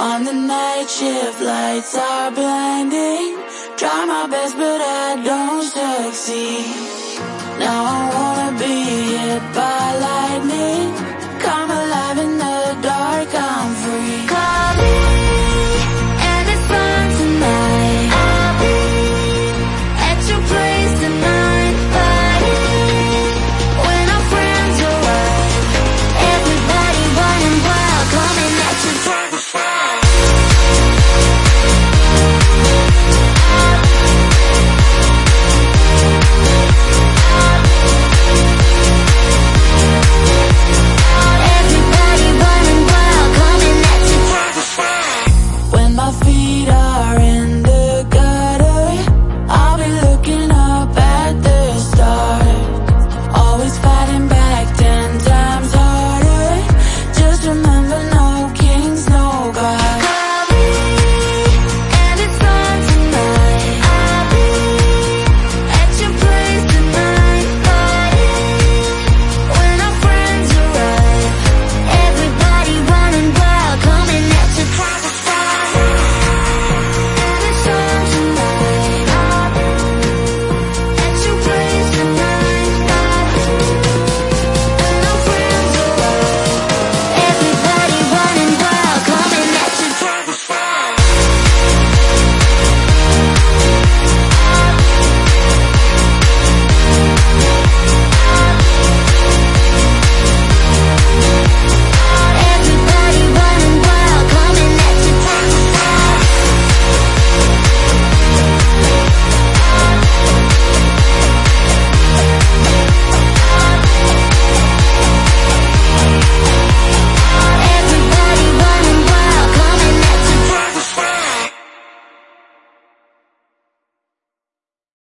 On the night shift, lights are blinding. Try my best but I don't succeed. Now I wanna be mentira.